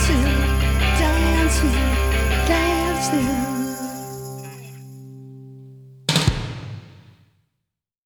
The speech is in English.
dancing, dancing, dancing.